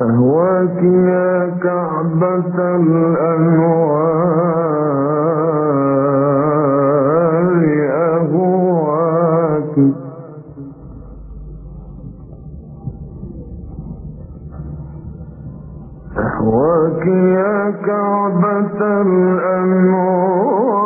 أهواك يا كعبة الأنوار أهواك. أهواك يا كعبة الأنوار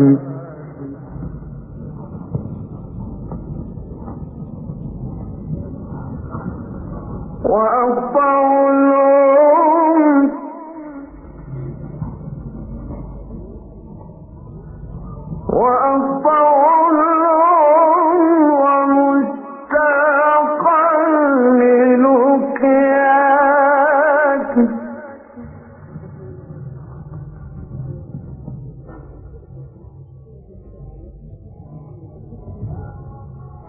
في وأخبر الله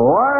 What?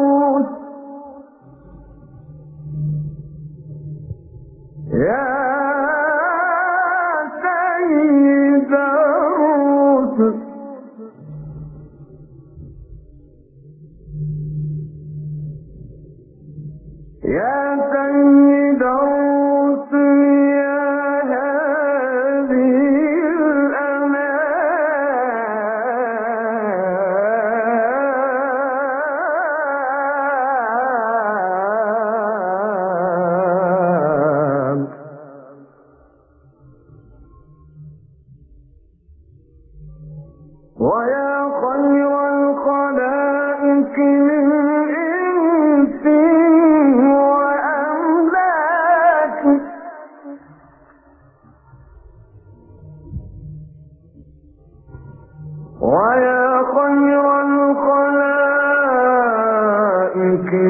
Open के